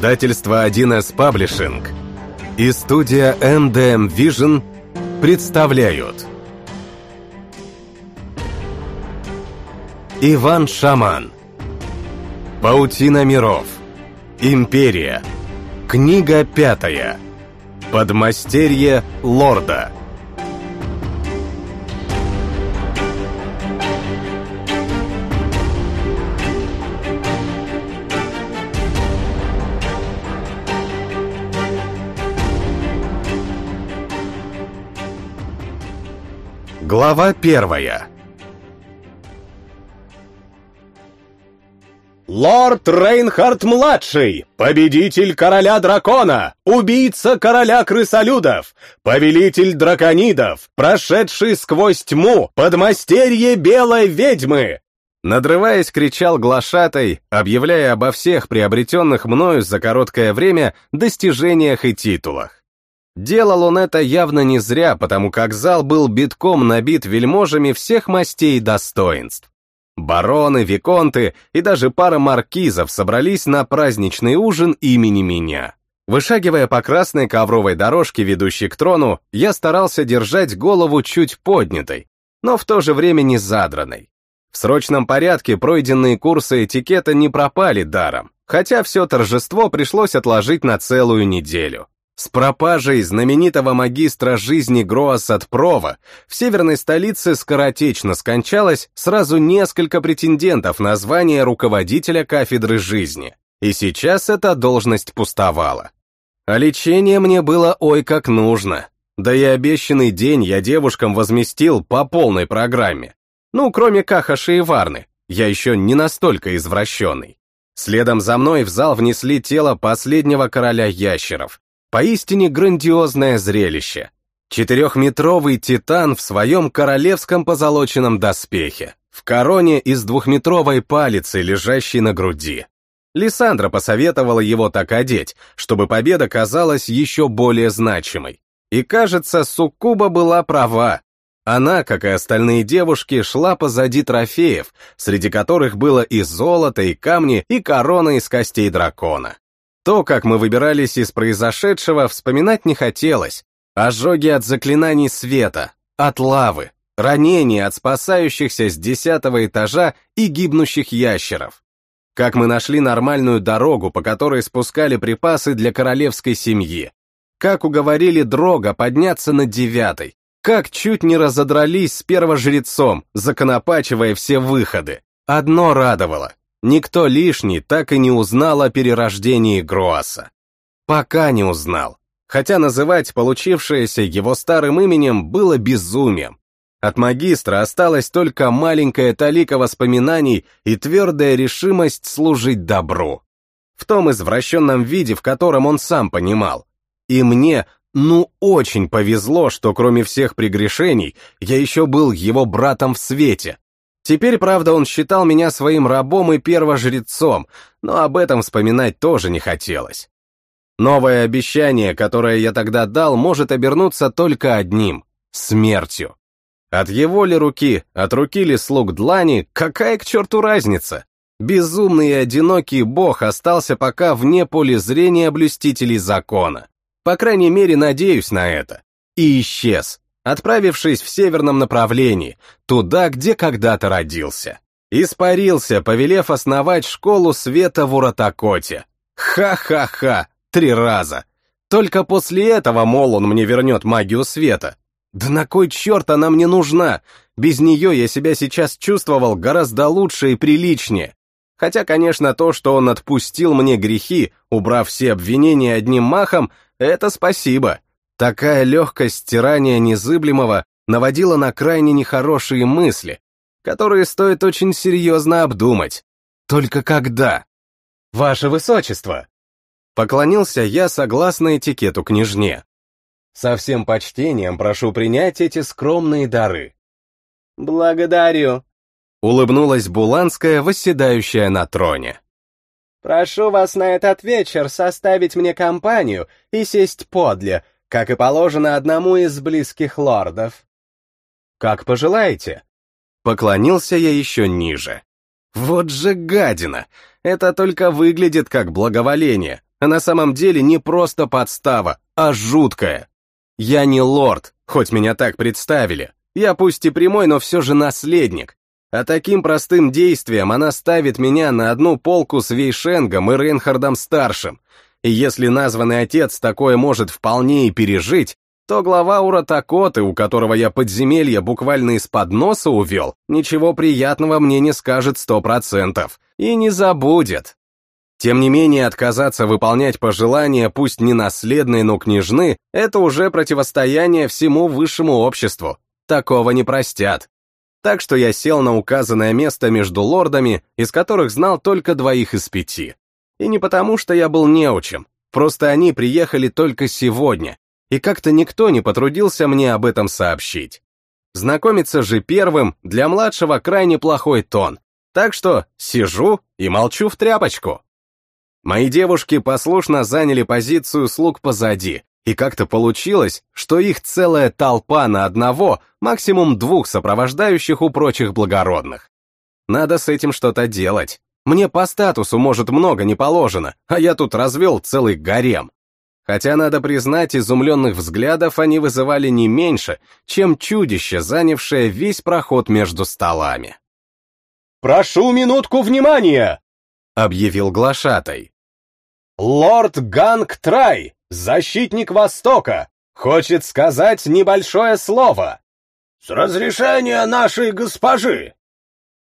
Издательство 1С Паблишинг и студия MDM Vision представляют. Иван Шаман. Паутина миров. Империя. Книга пятая. Подмастерье Лорда Глава первая Лорд Рейнхард-младший, победитель короля дракона, убийца короля крысолюдов, повелитель драконидов, прошедший сквозь тьму, подмастерье белой ведьмы!» Надрываясь, кричал глашатай, объявляя обо всех приобретенных мною за короткое время достижениях и титулах. Делал он это явно не зря, потому как зал был битком набит вельможами всех мастей и достоинств. Бароны, виконты и даже пара маркизов собрались на праздничный ужин имени меня. Вышагивая по красной ковровой дорожке, ведущей к трону, я старался держать голову чуть поднятой, но в то же время не задранной. В срочном порядке пройденные курсы этикета не пропали даром, хотя все торжество пришлось отложить на целую неделю. С пропажей знаменитого магистра жизни Гроас Прова в северной столице скоротечно скончалось сразу несколько претендентов на звание руководителя кафедры жизни, и сейчас эта должность пустовала. А лечение мне было ой как нужно, да и обещанный день я девушкам возместил по полной программе. Ну, кроме Кахаши и Варны, я еще не настолько извращенный. Следом за мной в зал внесли тело последнего короля ящеров, Поистине грандиозное зрелище. Четырехметровый титан в своем королевском позолоченном доспехе, в короне из двухметровой палицы, лежащей на груди. Лиссандра посоветовала его так одеть, чтобы победа казалась еще более значимой. И кажется, Суккуба была права. Она, как и остальные девушки, шла позади трофеев, среди которых было и золото, и камни, и корона из костей дракона. То, как мы выбирались из произошедшего, вспоминать не хотелось. Ожоги от заклинаний света, от лавы, ранения от спасающихся с десятого этажа и гибнущих ящеров. Как мы нашли нормальную дорогу, по которой спускали припасы для королевской семьи. Как уговорили Дрога подняться на девятый. Как чуть не разодрались с первожрецом, законопачивая все выходы. Одно радовало. Никто лишний так и не узнал о перерождении Гроаса. Пока не узнал. Хотя называть получившееся его старым именем было безумием. От магистра осталась только маленькая талика воспоминаний и твердая решимость служить добру. В том извращенном виде, в котором он сам понимал. И мне, ну, очень повезло, что кроме всех прегрешений, я еще был его братом в свете, Теперь, правда, он считал меня своим рабом и первожрецом, но об этом вспоминать тоже не хотелось. Новое обещание, которое я тогда дал, может обернуться только одним — смертью. От его ли руки, от руки ли слуг Длани, какая к черту разница? Безумный и одинокий бог остался пока вне поля зрения блюстителей закона. По крайней мере, надеюсь на это. И исчез, отправившись в северном направлении, туда, где когда-то родился. Испарился, повелев основать школу света в Уратакоте. Ха-ха-ха, три раза. Только после этого, мол, он мне вернет магию света. Да на кой черт она мне нужна? Без нее я себя сейчас чувствовал гораздо лучше и приличнее. Хотя, конечно, то, что он отпустил мне грехи, убрав все обвинения одним махом, это спасибо. Такая легкость стирания незыблемого наводила на крайне нехорошие мысли, которые стоит очень серьезно обдумать. Только когда? «Ваше Высочество!» Поклонился я согласно этикету княжне. Со всем почтением прошу принять эти скромные дары. Благодарю. Улыбнулась Буланская, восседающая на троне. Прошу вас на этот вечер составить мне компанию и сесть подле, как и положено одному из близких лордов. Как пожелаете. Поклонился я еще ниже. Вот же гадина! Это только выглядит как благоволение, а на самом деле не просто подстава, а жуткая. Я не лорд, хоть меня так представили. Я пусть и прямой, но все же наследник. А таким простым действием она ставит меня на одну полку с Вейшенгом и Рейнхардом-старшим. И если названный отец такое может вполне и пережить, то глава Уратакоты, у которого я подземелье буквально из-под носа увел, ничего приятного мне не скажет сто процентов. И не забудет. Тем не менее, отказаться выполнять пожелания, пусть не наследной, но княжны, это уже противостояние всему высшему обществу. Такого не простят. Так что я сел на указанное место между лордами, из которых знал только двоих из пяти. И не потому, что я был неучем, просто они приехали только сегодня, и как-то никто не потрудился мне об этом сообщить. Знакомиться же первым для младшего крайне плохой тон, так что сижу и молчу в тряпочку. Мои девушки послушно заняли позицию слуг позади, и как-то получилось, что их целая толпа на одного, максимум двух сопровождающих у прочих благородных. Надо с этим что-то делать. Мне по статусу, может, много не положено, а я тут развел целый гарем. Хотя, надо признать, изумленных взглядов они вызывали не меньше, чем чудище, занявшее весь проход между столами. «Прошу минутку внимания!» — объявил глашатай. «Лорд Ганг Трай, защитник Востока, хочет сказать небольшое слово». «С разрешения нашей госпожи!»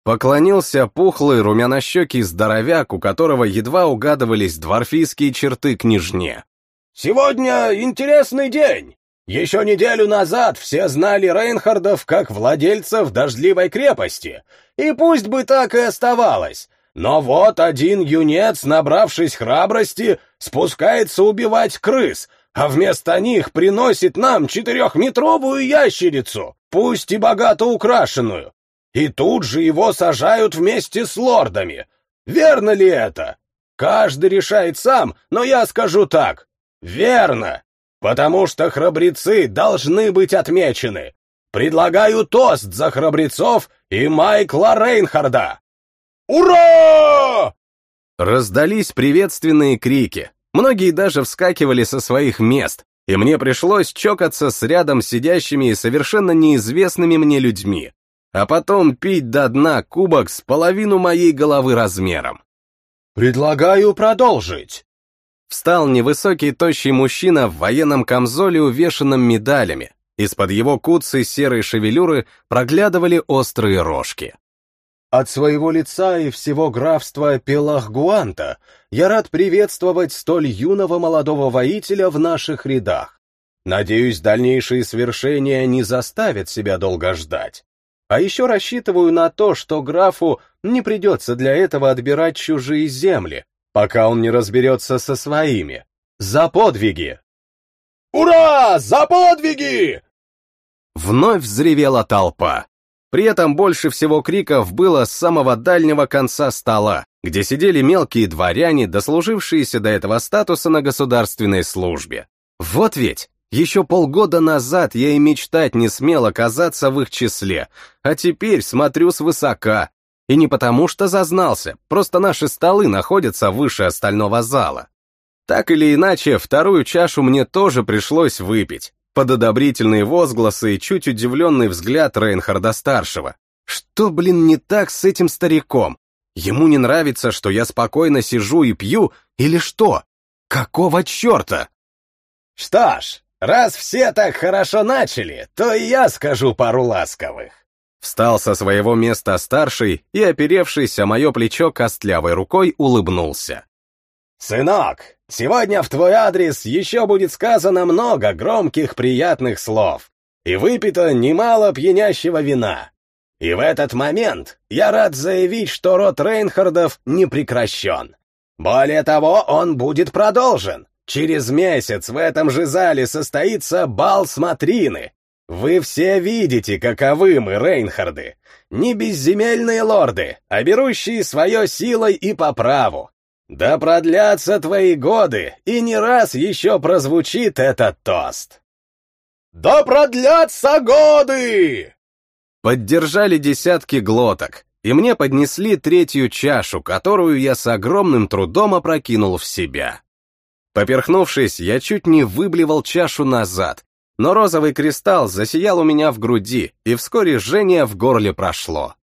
Поклонился пухлый румянощекий здоровяк, у которого едва угадывались дворфийские черты княжне. Сегодня интересный день. Еще неделю назад все знали Рейнхардов как владельцев дождливой крепости, и пусть бы так и оставалось. Но вот один юнец, набравшись храбрости, спускается убивать крыс, а вместо них приносит нам четырехметровую ящерицу, пусть и богато украшенную. И тут же его сажают вместе с лордами. Верно ли это? Каждый решает сам, но я скажу так. Верно, потому что храбрецы должны быть отмечены. Предлагаю тост за храбрецов и Майкла Рейнхарда. Ура! Раздались приветственные крики. Многие даже вскакивали со своих мест, и мне пришлось чокаться с рядом сидящими и совершенно неизвестными мне людьми, а потом пить до дна кубок с половину моей головы размером. «Предлагаю продолжить», Встал невысокий тощий мужчина в военном камзоле, увешанном медалями. Из-под его куцы серой шевелюры проглядывали острые рожки. От своего лица и всего графства Пелахгуанта я рад приветствовать столь юного молодого воителя в наших рядах. Надеюсь, дальнейшие свершения не заставят себя долго ждать. А еще рассчитываю на то, что графу не придется для этого отбирать чужие земли, пока он не разберется со своими. За подвиги! «Ура! За подвиги!» Вновь взревела толпа. При этом больше всего криков было с самого дальнего конца стола, где сидели мелкие дворяне, дослужившиеся до этого статуса на государственной службе. Вот ведь, еще полгода назад я и мечтать не смел оказаться в их числе, а теперь смотрю свысока, и не потому, что зазнался, просто наши столы находятся выше остального зала. Так или иначе, вторую чашу мне тоже пришлось выпить, под одобрительные возгласы и чуть удивленный взгляд Рейнхарда-старшего. Что, блин, не так с этим стариком? Ему не нравится, что я спокойно сижу и пью, или что? Какого черта? Что ж, раз все так хорошо начали, то и я скажу пару ласковых. Встал со своего места старший и, оперевшийся мое плечо костлявой рукой, улыбнулся. «Сынок, сегодня в твой адрес еще будет сказано много громких приятных слов, и выпито немало пьянящего вина. И в этот момент я рад заявить, что род Рейнхардов не прекращен. Более того, он будет продолжен. Через месяц в этом же зале состоится бал смотрины, вы все видите, каковы мы, Рейнхарды. Не безземельные лорды, а берущие свое силой и по праву. Да продлятся твои годы, и не раз еще прозвучит этот тост. «Да продлятся годы!» Поддержали десятки глоток, и мне поднесли третью чашу, которую я с огромным трудом опрокинул в себя. Поперхнувшись, я чуть не выблевал чашу назад, но розовый кристалл засиял у меня в груди, и вскоре жжение в горле прошло.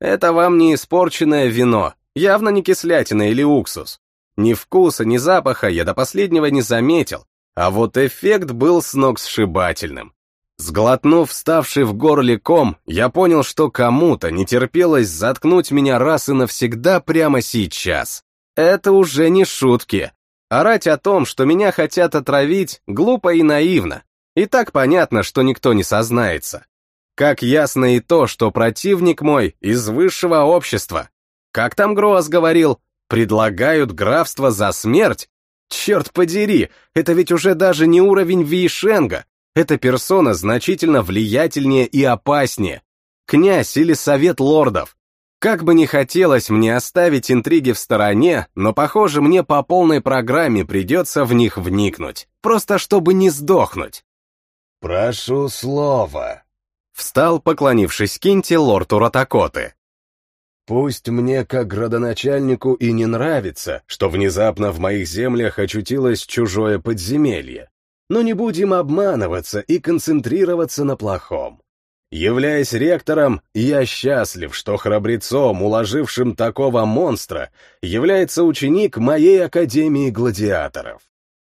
Это вам не испорченное вино, явно не кислятина или уксус. Ни вкуса, ни запаха я до последнего не заметил, а вот эффект был сногсшибательным. Сглотнув вставший в горле ком, я понял, что кому-то не терпелось заткнуть меня раз и навсегда прямо сейчас. Это уже не шутки. Орать о том, что меня хотят отравить, глупо и наивно. И так понятно, что никто не сознается. Как ясно и то, что противник мой из высшего общества. Как там Гроас говорил, предлагают графство за смерть? Черт подери, это ведь уже даже не уровень Вейшенга. Эта персона значительно влиятельнее и опаснее. Князь или совет лордов. Как бы ни хотелось мне оставить интриги в стороне, но, похоже, мне по полной программе придется в них вникнуть, просто чтобы не сдохнуть. «Прошу слова», — встал, поклонившись Кинте, лорд Уратакоты. «Пусть мне, как градоначальнику, и не нравится, что внезапно в моих землях очутилось чужое подземелье, но не будем обманываться и концентрироваться на плохом. Являясь ректором, я счастлив, что храбрецом, уложившим такого монстра, является ученик моей Академии Гладиаторов.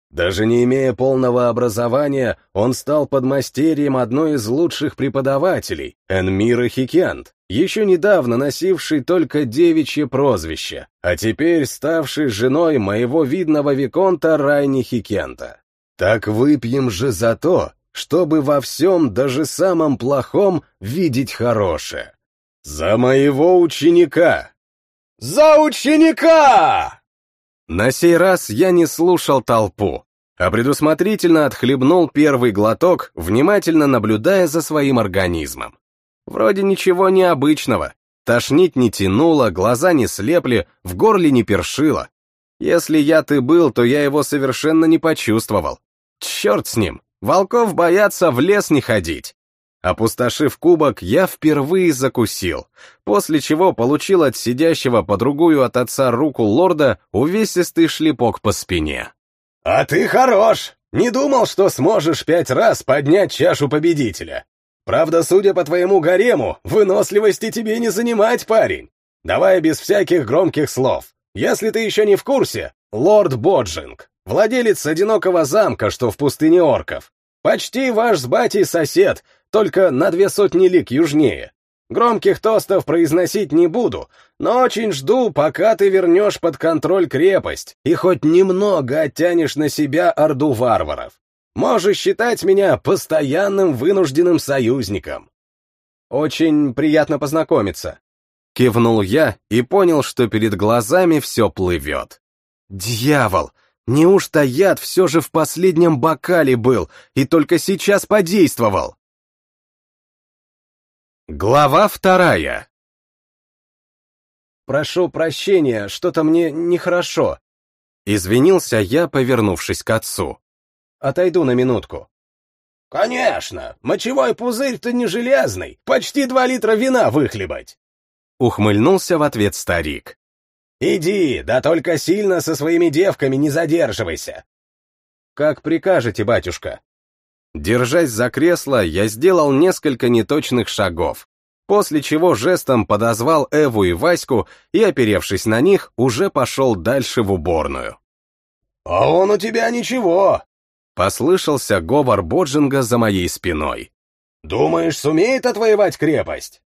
Даже не имея полного образования, он стал подмастерьем одной из лучших преподавателей, Энмира Хикент, еще недавно носивший только девичье прозвище, а теперь ставший женой моего видного виконта Райни Хикента. Так выпьем же за то, чтобы во всем, даже самом плохом, видеть хорошее. За моего ученика! За ученика! На сей раз я не слушал толпу, а предусмотрительно отхлебнул первый глоток, внимательно наблюдая за своим организмом. Вроде ничего необычного. Тошнить не тянуло, глаза не слепли, в горле не першило. Если яд и был, то я его совершенно не почувствовал. Черт с ним, волков боятся в лес не ходить. Опустошив кубок, я впервые закусил, после чего получил от сидящего по другую от отца руку лорда увесистый шлепок по спине. «А ты хорош! Не думал, что сможешь пять раз поднять чашу победителя. Правда, судя по твоему гарему, выносливости тебе не занимать, парень. Давай без всяких громких слов. Если ты еще не в курсе, лорд Боджинг, владелец одинокого замка, что в пустыне орков. Почти ваш с батей сосед, только на две сотни лик южнее. Громких тостов произносить не буду, но очень жду, пока ты вернешь под контроль крепость и хоть немного оттянешь на себя орду варваров. Можешь считать меня постоянным вынужденным союзником. Очень приятно познакомиться. Кивнул я и понял, что перед глазами все плывет. Дьявол! Неужто яд все же в последнем бокале был и только сейчас подействовал? Глава вторая. «Прошу прощения, что-то мне нехорошо», — извинился я, повернувшись к отцу. «Отойду на минутку». «Конечно! Мочевой пузырь-то не железный, почти два литра вина выхлебать!» Ухмыльнулся в ответ старик. «Иди, да только сильно со своими девками не задерживайся!» «Как прикажете, батюшка?» Держась за кресло, я сделал несколько неточных шагов, после чего жестом подозвал Эву и Ваську и, оперевшись на них, уже пошел дальше в уборную. «А он у тебя ничего!» — послышался говор Боджинга за моей спиной. «Думаешь, сумеет отвоевать крепость?»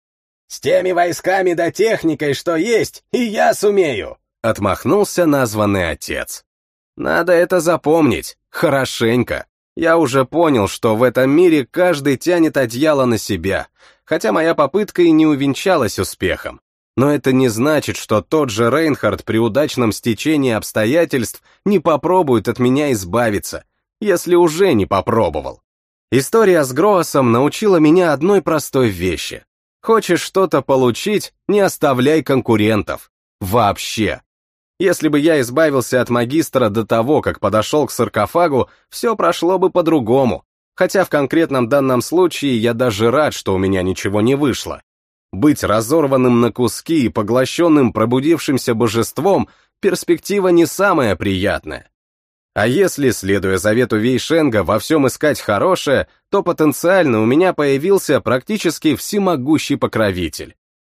«С теми войсками да техникой, что есть, и я сумею!» — отмахнулся названный отец. «Надо это запомнить, хорошенько. Я уже понял, что в этом мире каждый тянет одеяло на себя, хотя моя попытка и не увенчалась успехом. Но это не значит, что тот же Рейнхард при удачном стечении обстоятельств не попробует от меня избавиться, если уже не попробовал. История с Гроосом научила меня одной простой вещи. Хочешь что-то получить, не оставляй конкурентов. Вообще. Если бы я избавился от магистра до того, как подошел к саркофагу, все прошло бы по-другому. Хотя в конкретном данном случае я даже рад, что у меня ничего не вышло. Быть разорванным на куски и поглощенным пробудившимся божеством — перспектива не самая приятная. А если, следуя завету Вейшенга, во всем искать хорошее, то потенциально у меня появился практически всемогущий покровитель.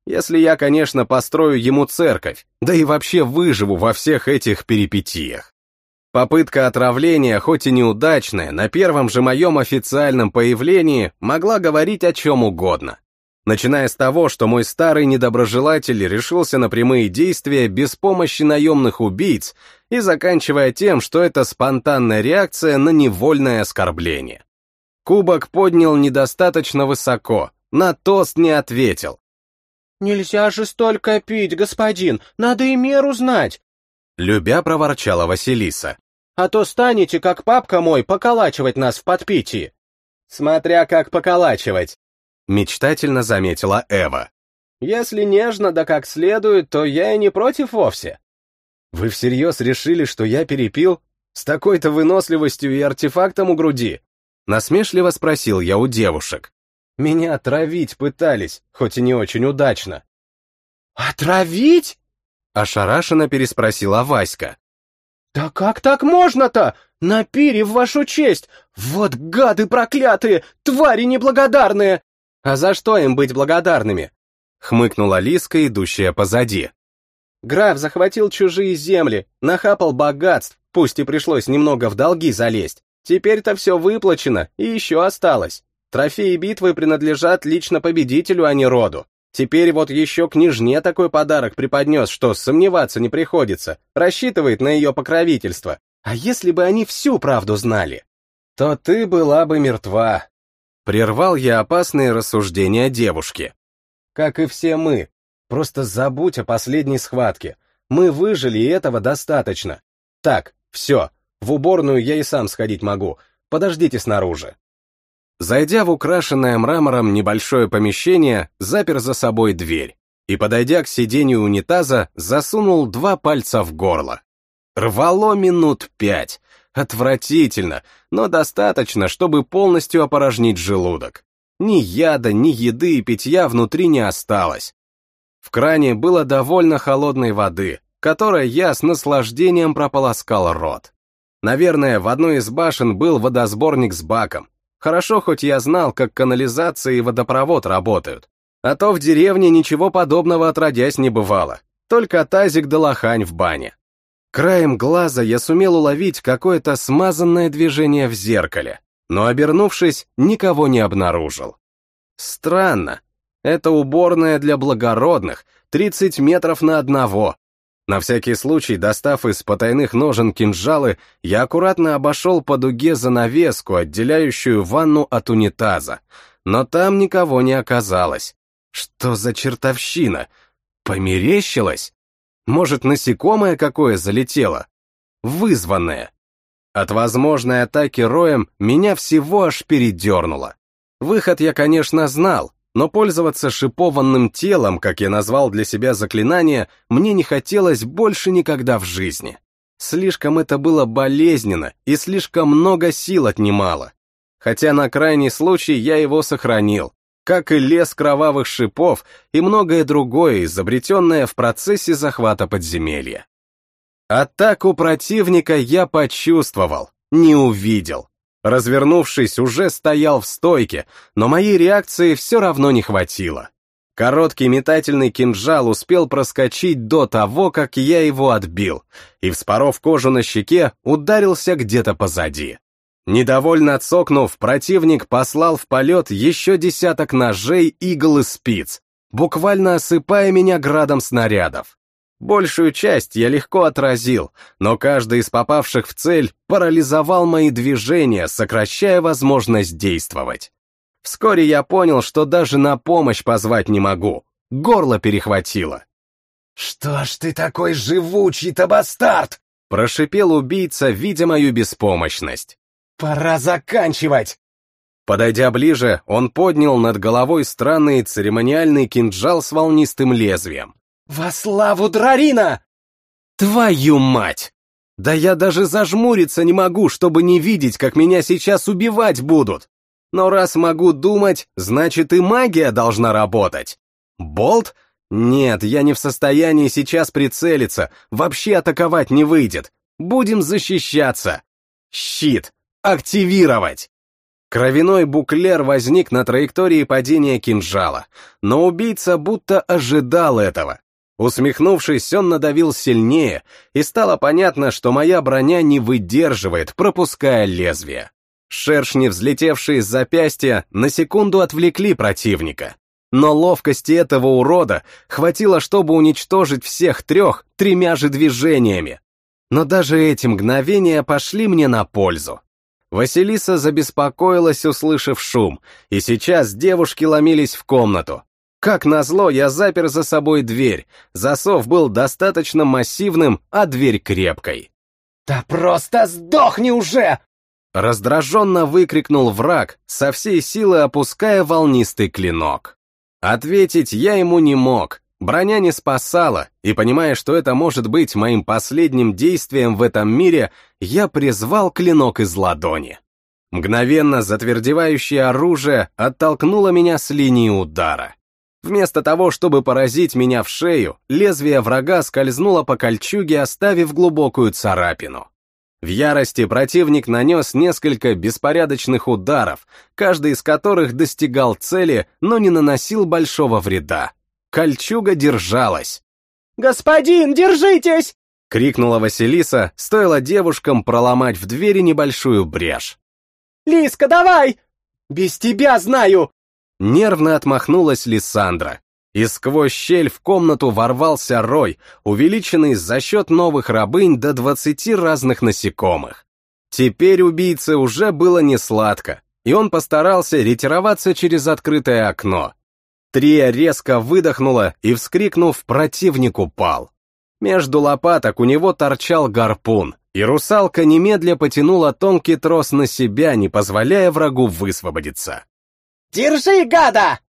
Если я, конечно, построю ему церковь, да и вообще выживу во всех этих перипетиях. Попытка отравления, хоть и неудачная, на первом же моем официальном появлении могла говорить о чем угодно. Начиная с того, что мой старый недоброжелатель решился на прямые действия без помощи наемных убийц, и заканчивая тем, что это спонтанная реакция на невольное оскорбление. Кубок поднял недостаточно высоко, на тост не ответил. «Нельзя же столько пить, господин, надо и меру знать!» Любя проворчала Василиса. «А то станете, как папка мой, поколачивать нас в подпитии!» «Смотря как поколачивать!» Мечтательно заметила Эва. «Если нежно да как следует, то я и не против вовсе». «Вы всерьез решили, что я перепил? С такой-то выносливостью и артефактом у груди?» Насмешливо спросил я у девушек. Меня отравить пытались, хоть и не очень удачно. «Отравить?» — ошарашенно переспросила Васька. «Да как так можно-то? На пире в вашу честь! Вот гады проклятые, твари неблагодарные!» «А за что им быть благодарными?» — хмыкнула Лиска, идущая позади. «Граф захватил чужие земли, нахапал богатств, пусть и пришлось немного в долги залезть. Теперь-то все выплачено, и еще осталось. Трофеи битвы принадлежат лично победителю, а не роду. Теперь вот еще княжне такой подарок преподнес, что сомневаться не приходится, рассчитывает на ее покровительство. А если бы они всю правду знали? То ты была бы мертва, Прервал я опасные рассуждения девушки. Как и все мы. Просто забудь о последней схватке. Мы выжили, и этого достаточно. Так, все. В уборную я и сам сходить могу. Подождите снаружи. Зайдя в украшенное мрамором небольшое помещение, запер за собой дверь и, подойдя к сиденью унитаза, засунул два пальца в горло. Рвало минут пять, Отвратительно, но достаточно, чтобы полностью опорожнить желудок. Ни яда, ни еды и питья внутри не осталось. В кране было довольно холодной воды, которой я с наслаждением прополоскал рот. Наверное, в одной из башен был водосборник с баком. Хорошо, хоть я знал, как канализация и водопровод работают. А то в деревне ничего подобного отродясь не бывало. Только тазик да лохань в бане. Краем глаза я сумел уловить какое-то смазанное движение в зеркале, но, обернувшись, никого не обнаружил. Странно. Это уборная для благородных, 30 метров на одного. На всякий случай, достав из потайных ножен кинжалы, я аккуратно обошел по дуге занавеску, отделяющую ванну от унитаза. Но там никого не оказалось. Что за чертовщина? Померещилось? Может, насекомое какое залетело? Вызванное. От возможной атаки роем меня всего аж передернуло. Выход я, конечно, знал, но пользоваться шипованным телом, как я назвал для себя заклинание, мне не хотелось больше никогда в жизни. Слишком это было болезненно и слишком много сил отнимало. Хотя на крайний случай я его сохранил, как и лес кровавых шипов и многое другое, изобретенное в процессе захвата подземелья. Атаку противника я почувствовал, не увидел. Развернувшись, уже стоял в стойке, но моей реакции все равно не хватило. Короткий метательный кинжал успел проскочить до того, как я его отбил, и, вспоров кожу на щеке, ударился где-то позади. Недовольно цокнув, противник послал в полет еще десяток ножей, игл и спиц, буквально осыпая меня градом снарядов. Большую часть я легко отразил, но каждый из попавших в цель парализовал мои движения, сокращая возможность действовать. Вскоре я понял, что даже на помощь позвать не могу. Горло перехватило. «Что ж ты такой живучий-то бастард?» Прошипел убийца, видя мою беспомощность. «Пора заканчивать!» Подойдя ближе, он поднял над головой странный церемониальный кинжал с волнистым лезвием. «Во славу Драрина!» «Твою мать! Да я даже зажмуриться не могу, чтобы не видеть, как меня сейчас убивать будут! Но раз могу думать, значит и магия должна работать! Болт? Нет, я не в состоянии сейчас прицелиться, вообще атаковать не выйдет. Будем защищаться!» Щит! Активировать! Кровяной буклер возник на траектории падения кинжала, но убийца будто ожидал этого. Усмехнувшись, он надавил сильнее, и стало понятно, что моя броня не выдерживает, пропуская лезвие. Шершни, взлетевшие с запястья, на секунду отвлекли противника. Но ловкости этого урода хватило, чтобы уничтожить всех трех тремя же движениями. Но даже эти мгновения пошли мне на пользу. Василиса забеспокоилась, услышав шум, и сейчас девушки ломились в комнату. Как назло, я запер за собой дверь. Засов был достаточно массивным, а дверь крепкой. «Да просто сдохни уже!» Раздраженно выкрикнул враг, со всей силы опуская волнистый клинок. Ответить я ему не мог, броня не спасала, и понимая, что это может быть моим последним действием в этом мире, я призвал клинок из ладони. Мгновенно затвердевающее оружие оттолкнуло меня с линии удара. Вместо того, чтобы поразить меня в шею, лезвие врага скользнуло по кольчуге, оставив глубокую царапину. В ярости противник нанес несколько беспорядочных ударов, каждый из которых достигал цели, но не наносил большого вреда. Кольчуга держалась. «Господин, держитесь!» — крикнула Василиса, стоило девушкам проломать в двери небольшую брешь. «Лиска, давай! Без тебя знаю!» Нервно отмахнулась Лиссандра и сквозь щель в комнату ворвался рой, увеличенный за счет новых рабынь до двадцати разных насекомых. Теперь убийце уже было не сладко, и он постарался ретироваться через открытое окно. Трия резко выдохнула и, вскрикнув, противник упал. Между лопаток у него торчал гарпун, и русалка немедля потянула тонкий трос на себя, не позволяя врагу высвободиться. «Держи, гада!»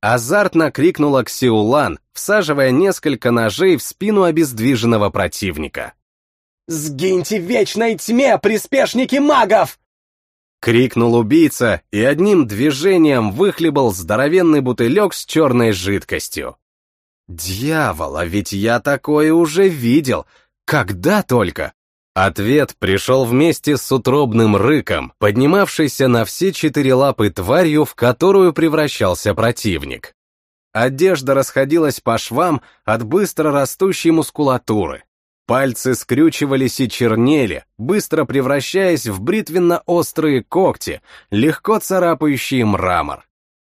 Азартно крикнула Ксиулан, всаживая несколько ножей в спину обездвиженного противника. «Сгиньте в вечной тьме, приспешники магов!» Крикнул убийца и одним движением выхлебал здоровенный бутылек с черной жидкостью. Дьявол, а ведь я такое уже видел. Когда только? Ответ пришел вместе с утробным рыком, поднимавшийся на все четыре лапы тварью, в которую превращался противник. Одежда расходилась по швам от быстро растущей мускулатуры. Пальцы скрючивались и чернели, быстро превращаясь в бритвенно-острые когти, легко царапающие мрамор.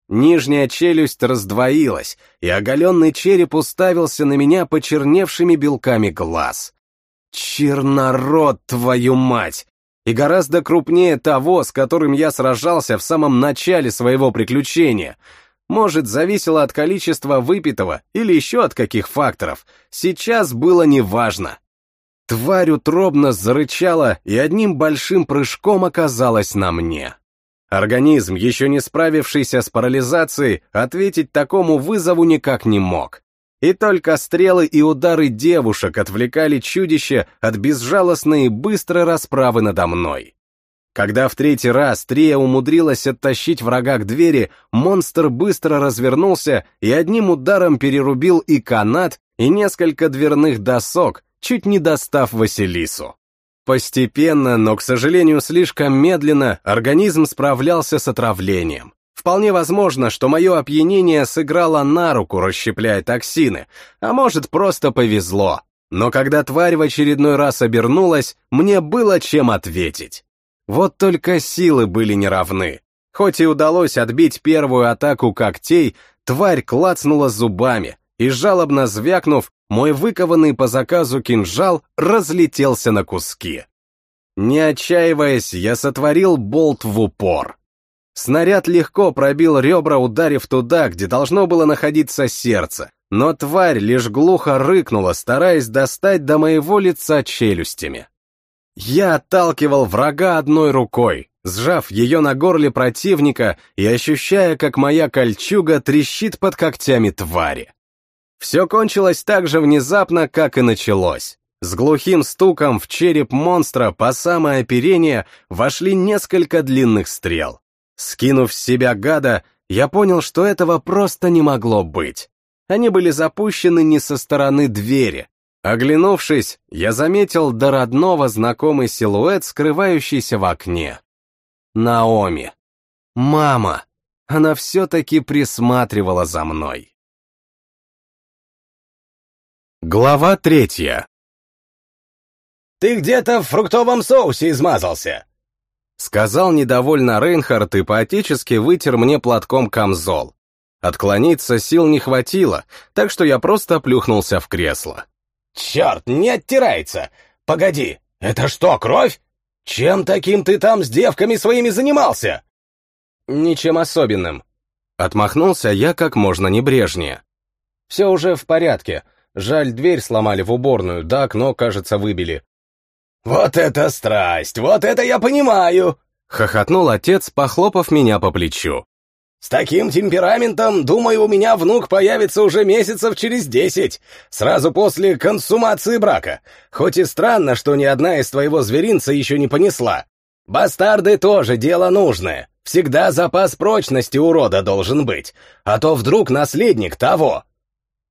Нижняя челюсть раздвоилась, и оголенный череп уставился на меня почерневшими белками глаз. Чернород, твою мать! И гораздо крупнее того, с которым я сражался в самом начале своего приключения. Может, зависело от количества выпитого или еще от каких факторов. Сейчас было неважно. Тварь утробно зарычала и одним большим прыжком оказалась на мне. Организм, еще не справившийся с парализацией, ответить такому вызову никак не мог и только стрелы и удары девушек отвлекали чудище от безжалостной и быстрой расправы надо мной. Когда в третий раз Трия умудрилась оттащить врага к двери, монстр быстро развернулся и одним ударом перерубил и канат, и несколько дверных досок, чуть не достав Василису. Постепенно, но, к сожалению, слишком медленно, организм справлялся с отравлением. Вполне возможно, что мое опьянение сыграло на руку, расщепляя токсины, а может, просто повезло. Но когда тварь в очередной раз обернулась, мне было чем ответить. Вот только силы были неравны. Хоть и удалось отбить первую атаку когтей, тварь клацнула зубами, и, жалобно звякнув, мой выкованный по заказу кинжал разлетелся на куски. Не отчаиваясь, я сотворил болт в упор. Снаряд легко пробил ребра, ударив туда, где должно было находиться сердце, но тварь лишь глухо рыкнула, стараясь достать до моего лица челюстями. Я отталкивал врага одной рукой, сжав ее на горле противника и ощущая, как моя кольчуга трещит под когтями твари. Все кончилось так же внезапно, как и началось. С глухим стуком в череп монстра по самое оперение вошли несколько длинных стрел. Скинув с себя гада, я понял, что этого просто не могло быть. Они были запущены не со стороны двери, Оглянувшись, я заметил до родного знакомый силуэт, скрывающийся в окне. Наоми. Мама. Она все-таки присматривала за мной. Глава третья. «Ты где-то в фруктовом соусе измазался!» Сказал недовольно Рейнхард и поотечески вытер мне платком камзол. Отклониться сил не хватило, так что я просто плюхнулся в кресло. «Черт, не оттирается! Погоди, это что, кровь? Чем таким ты там с девками своими занимался?» «Ничем особенным». Отмахнулся я как можно небрежнее. «Все уже в порядке. Жаль, дверь сломали в уборную, да окно, кажется, выбили. «Вот это страсть! Вот это я понимаю!» — хохотнул отец, похлопав меня по плечу. «С таким темпераментом, думаю, у меня внук появится уже месяцев через десять, сразу после консумации брака. Хоть и странно, что ни одна из твоего зверинца еще не понесла. Бастарды тоже дело нужное. Всегда запас прочности у рода должен быть, а то вдруг наследник того».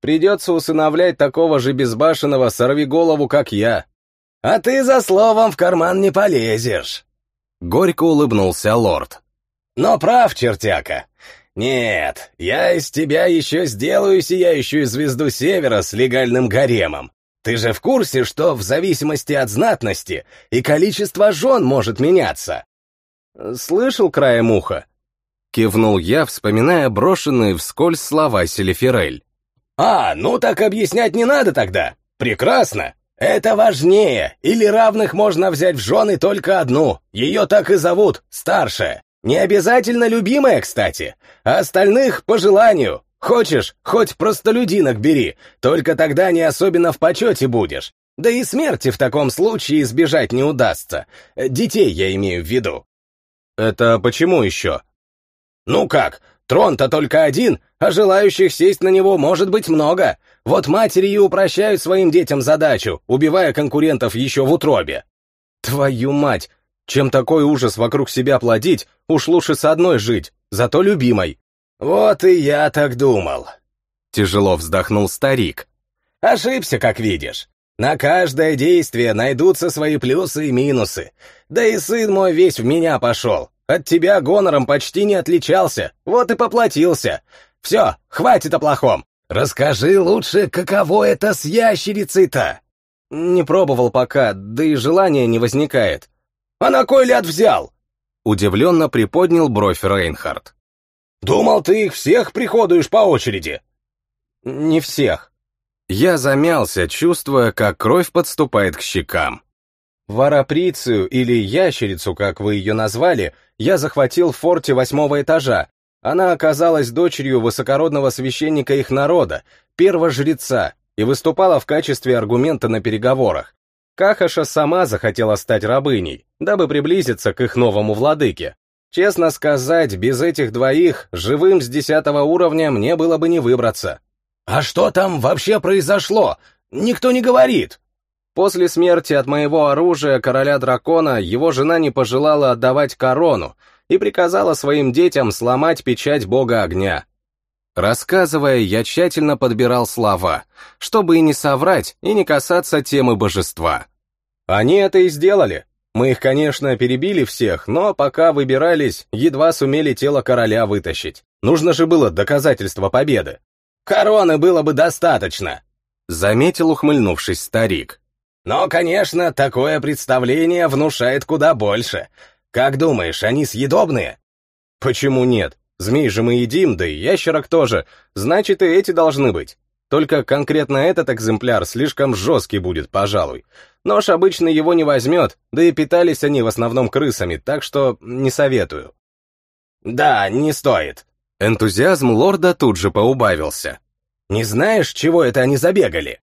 «Придется усыновлять такого же безбашенного сорвиголову, как я», а ты за словом в карман не полезешь. Горько улыбнулся лорд. Но прав, чертяка. Нет, я из тебя еще сделаю сияющую звезду Севера с легальным гаремом. Ты же в курсе, что в зависимости от знатности и количества жен может меняться? Слышал краем уха? Кивнул я, вспоминая брошенные вскользь слова Селиферель. А, ну так объяснять не надо тогда. Прекрасно. «Это важнее, или равных можно взять в жены только одну, ее так и зовут, старшая. Не обязательно любимая, кстати, а остальных по желанию. Хочешь, хоть простолюдинок бери, только тогда не особенно в почете будешь. Да и смерти в таком случае избежать не удастся. Детей я имею в виду». «Это почему еще?» «Ну как, трон-то только один, а желающих сесть на него может быть много. Вот матери и упрощают своим детям задачу, убивая конкурентов еще в утробе. Твою мать! Чем такой ужас вокруг себя плодить, уж лучше с одной жить, зато любимой. Вот и я так думал. Тяжело вздохнул старик. Ошибся, как видишь. На каждое действие найдутся свои плюсы и минусы. Да и сын мой весь в меня пошел. От тебя гонором почти не отличался, вот и поплатился. Все, хватит о плохом. Расскажи лучше, каково это с ящерицей-то? Не пробовал пока, да и желания не возникает. А на кой ляд взял? Удивленно приподнял бровь Рейнхард. Думал, ты их всех приходуешь по очереди. Не всех. Я замялся, чувствуя, как кровь подступает к щекам. Вараприцию или ящерицу, как вы ее назвали, я захватил в форте восьмого этажа, она оказалась дочерью высокородного священника их народа, первого жреца, и выступала в качестве аргумента на переговорах. Кахаша сама захотела стать рабыней, дабы приблизиться к их новому владыке. Честно сказать, без этих двоих, живым с десятого уровня, мне было бы не выбраться. «А что там вообще произошло? Никто не говорит!» После смерти от моего оружия короля дракона его жена не пожелала отдавать корону, и приказала своим детям сломать печать бога огня. Рассказывая, я тщательно подбирал слова, чтобы и не соврать, и не касаться темы божества. Они это и сделали. Мы их, конечно, перебили всех, но пока выбирались, едва сумели тело короля вытащить. Нужно же было доказательство победы. Короны было бы достаточно, заметил ухмыльнувшись старик. Но, конечно, такое представление внушает куда больше. Как думаешь, они съедобные? Почему нет? Змей же мы едим, да и ящерок тоже. Значит, и эти должны быть. Только конкретно этот экземпляр слишком жесткий будет, пожалуй. Нож обычно его не возьмет, да и питались они в основном крысами, так что не советую. Да, не стоит. Энтузиазм лорда тут же поубавился. Не знаешь, чего это они забегали?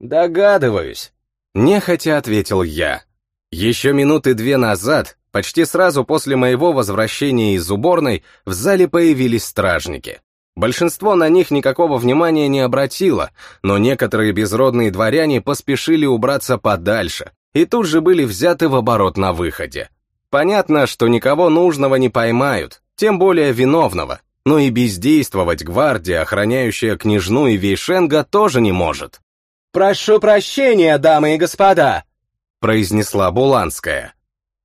Догадываюсь. Нехотя ответил я. Еще минуты две назад Почти сразу после моего возвращения из уборной в зале появились стражники. Большинство на них никакого внимания не обратило, но некоторые безродные дворяне поспешили убраться подальше и тут же были взяты в оборот на выходе. Понятно, что никого нужного не поймают, тем более виновного, но и бездействовать гвардия, охраняющая княжну и Вейшенга, тоже не может. «Прошу прощения, дамы и господа», — произнесла Буланская.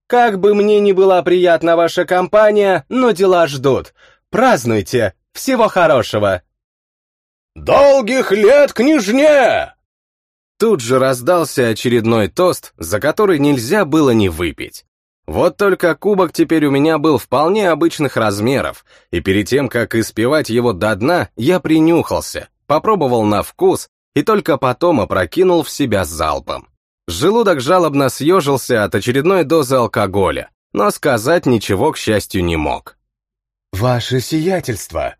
«Как бы мне ни была приятна ваша компания, но дела ждут. Празднуйте! Всего хорошего!» «Долгих лет княжне!» Тут же раздался очередной тост, за который нельзя было не выпить. Вот только кубок теперь у меня был вполне обычных размеров, и перед тем, как испевать его до дна, я принюхался, попробовал на вкус и только потом опрокинул в себя залпом. Желудок жалобно съежился от очередной дозы алкоголя, но сказать ничего, к счастью, не мог. «Ваше сиятельство!»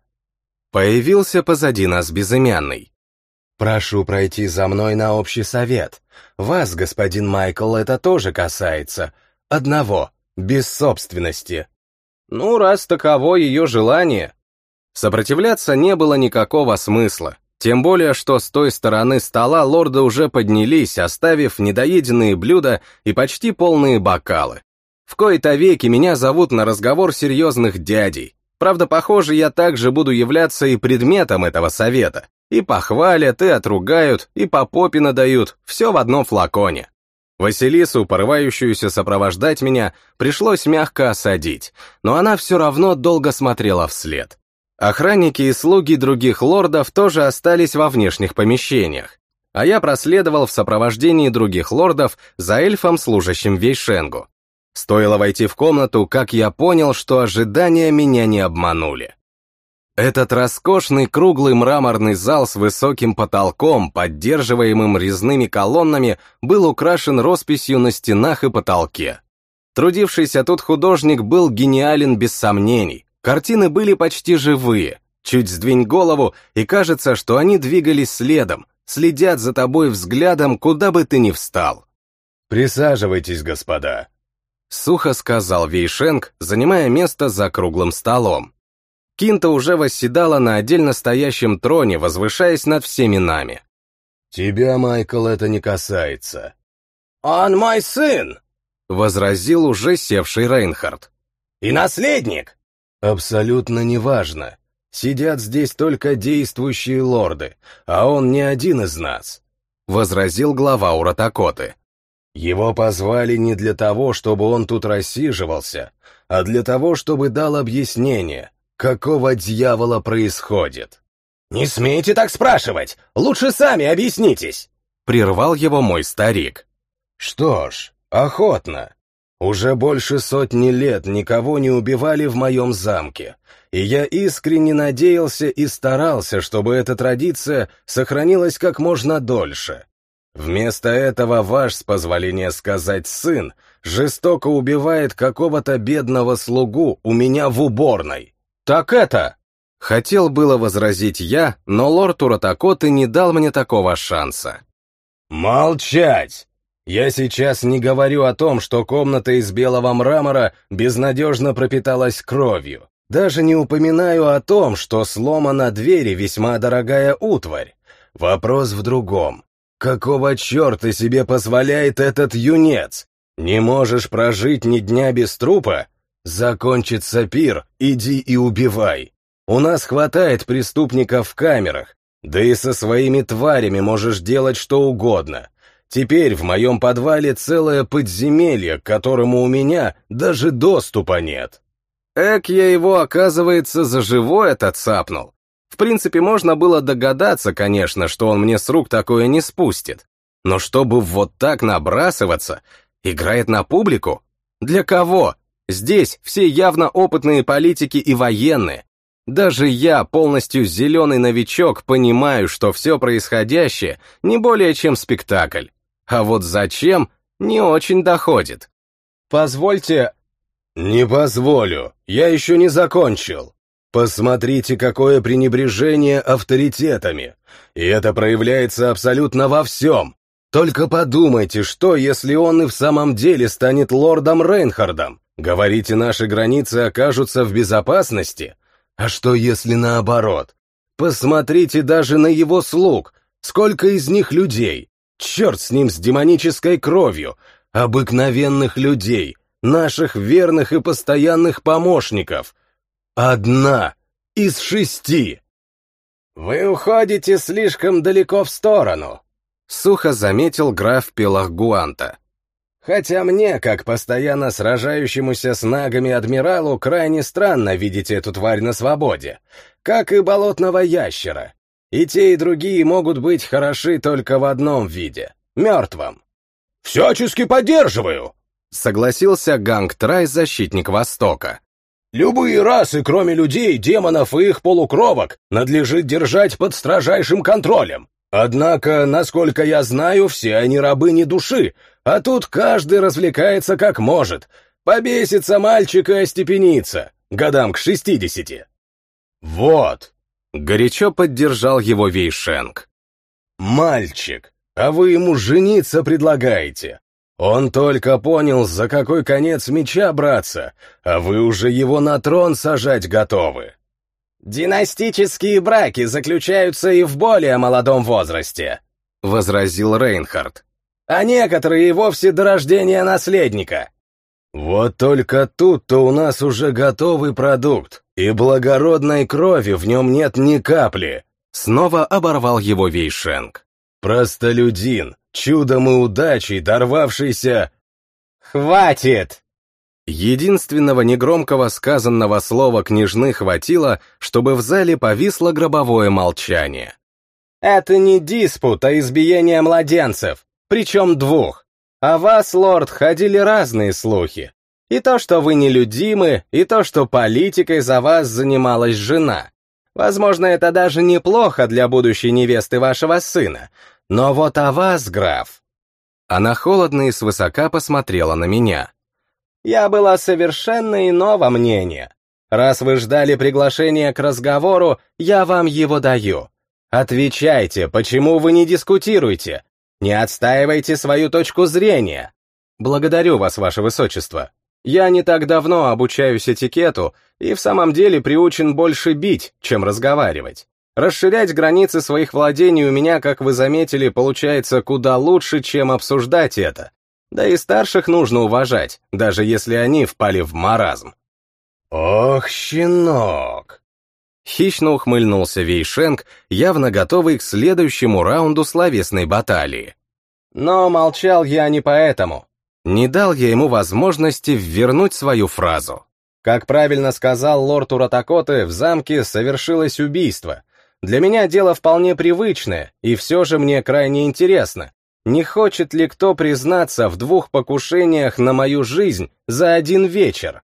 Появился позади нас безымянный. «Прошу пройти за мной на общий совет. Вас, господин Майкл, это тоже касается. Одного, без собственности». Ну, раз таково ее желание. Сопротивляться не было никакого смысла, тем более, что с той стороны стола лорды уже поднялись, оставив недоеденные блюда и почти полные бокалы. В кои-то веки меня зовут на разговор серьезных дядей. Правда, похоже, я также буду являться и предметом этого совета. И похвалят, и отругают, и по попе надают, все в одном флаконе. Василису, порывающуюся сопровождать меня, пришлось мягко осадить, но она все равно долго смотрела вслед. Охранники и слуги других лордов тоже остались во внешних помещениях, а я проследовал в сопровождении других лордов за эльфом, служащим Вейшенгу. Стоило войти в комнату, как я понял, что ожидания меня не обманули. Этот роскошный круглый мраморный зал с высоким потолком, поддерживаемым резными колоннами, был украшен росписью на стенах и потолке. Трудившийся тут художник был гениален без сомнений. Картины были почти живые. Чуть сдвинь голову, и кажется, что они двигались следом, следят за тобой взглядом, куда бы ты ни встал. «Присаживайтесь, господа», — сухо сказал Вейшенг, занимая место за круглым столом. Кинта уже восседала на отдельно стоящем троне, возвышаясь над всеми нами. «Тебя, Майкл, это не касается». «Он мой сын!» — возразил уже севший Рейнхард. «И наследник!» «Абсолютно неважно. Сидят здесь только действующие лорды, а он не один из нас», — возразил глава Уратакоты. «Его позвали не для того, чтобы он тут рассиживался, а для того, чтобы дал объяснение, Какого дьявола происходит? «Не смейте так спрашивать! Лучше сами объяснитесь!» Прервал его мой старик. «Что ж, охотно. Уже больше сотни лет никого не убивали в моем замке, и я искренне надеялся и старался, чтобы эта традиция сохранилась как можно дольше. Вместо этого ваш, с позволения сказать, сын жестоко убивает какого-то бедного слугу у меня в уборной. «Так это...» Хотел было возразить я, но лорд Уратакоты не дал мне такого шанса. «Молчать! Я сейчас не говорю о том, что комната из белого мрамора безнадежно пропиталась кровью. Даже не упоминаю о том, что сломана двери весьма дорогая утварь. Вопрос в другом. Какого черта себе позволяет этот юнец? Не можешь прожить ни дня без трупа? Закончится пир, иди и убивай. У нас хватает преступников в камерах, да и со своими тварями можешь делать что угодно. Теперь в моем подвале целое подземелье, к которому у меня даже доступа нет. Эк, я его, оказывается, за живое цапнул. В принципе, можно было догадаться, конечно, что он мне с рук такое не спустит. Но чтобы вот так набрасываться, играет на публику? Для кого? Здесь все явно опытные политики и военные. Даже я, полностью зеленый новичок, понимаю, что все происходящее не более чем спектакль. А вот зачем, не очень доходит. Позвольте... Не позволю, я еще не закончил. Посмотрите, какое пренебрежение авторитетами. И это проявляется абсолютно во всем. Только подумайте, что, если он и в самом деле станет лордом Рейнхардом? Говорите, наши границы окажутся в безопасности? А что, если наоборот? Посмотрите даже на его слуг. Сколько из них людей? Черт с ним, с демонической кровью. Обыкновенных людей, наших верных и постоянных помощников. Одна из шести. Вы уходите слишком далеко в сторону, Сухо заметил граф Пелагуанта. Хотя мне, как постоянно сражающемуся с нагами адмиралу, крайне странно видеть эту тварь на свободе, как и болотного ящера. И те, и другие могут быть хороши только в одном виде — мертвом. «Всячески поддерживаю!» — согласился Ганг Трай, защитник Востока. «Любые расы, кроме людей, демонов и их полукровок, надлежит держать под строжайшим контролем. Однако, насколько я знаю, все они рабы не души, а тут каждый развлекается как может. Побесится мальчик и остепенится, годам к шестидесяти. Вот. Горячо поддержал его Вейшенг. Мальчик, а вы ему жениться предлагаете? Он только понял, за какой конец меча браться, а вы уже его на трон сажать готовы. «Династические браки заключаются и в более молодом возрасте», — возразил Рейнхард. «А некоторые и вовсе до рождения наследника». «Вот только тут-то у нас уже готовый продукт, и благородной крови в нем нет ни капли», — снова оборвал его Вейшенг. «Простолюдин, чудом и удачей дорвавшийся...» «Хватит!» Единственного негромкого сказанного слова княжны хватило, чтобы в зале повисло гробовое молчание. «Это не диспут, а избиение младенцев, причем двух. О вас, лорд, ходили разные слухи. И то, что вы нелюдимы, и то, что политикой за вас занималась жена. Возможно, это даже неплохо для будущей невесты вашего сына. Но вот о вас, граф...» Она холодно и свысока посмотрела на меня. Я была совершенно иного мнения. Раз вы ждали приглашения к разговору, я вам его даю. Отвечайте, почему вы не дискутируете? Не отстаивайте свою точку зрения. Благодарю вас, ваше высочество. Я не так давно обучаюсь этикету и в самом деле приучен больше бить, чем разговаривать. Расширять границы своих владений у меня, как вы заметили, получается куда лучше, чем обсуждать это. Да и старших нужно уважать, даже если они впали в маразм. «Ох, щенок!» Хищно ухмыльнулся Вейшенг, явно готовый к следующему раунду словесной баталии. Но молчал я не поэтому. Не дал я ему возможности ввернуть свою фразу. Как правильно сказал лорд Уратакоты, в замке совершилось убийство. Для меня дело вполне привычное, и все же мне крайне интересно, не хочет ли кто признаться в двух покушениях на мою жизнь за один вечер?